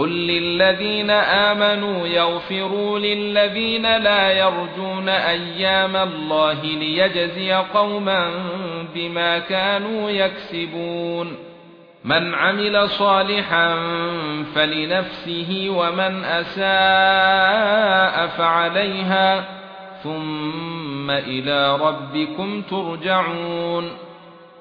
قل للذين امنوا يغفروا للذين لا يرجون أيام الله ليجزي قوما بما كانوا يكسبون من عمل صالحا فلنفسه ومن اساء فعليها ثم إلى ربكم ترجعون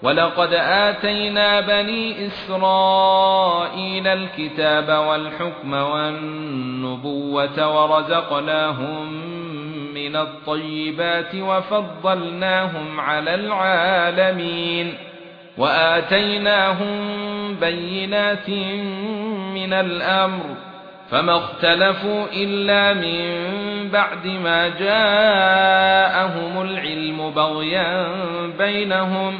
ولقد آتينا بني إسرائيل الكتاب والحكم والنبوة ورزقناهم من الطيبات وفضلناهم على العالمين وآتيناهم بينات من الأمر فما اختلفوا إلا من بعد ما جاءهم العلم بغيا بينهم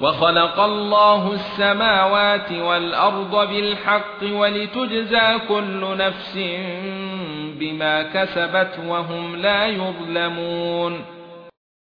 وخلق الله السماوات والأرض بالحق ولتجزى كل نفس بما كسبت وهم لا يظلمون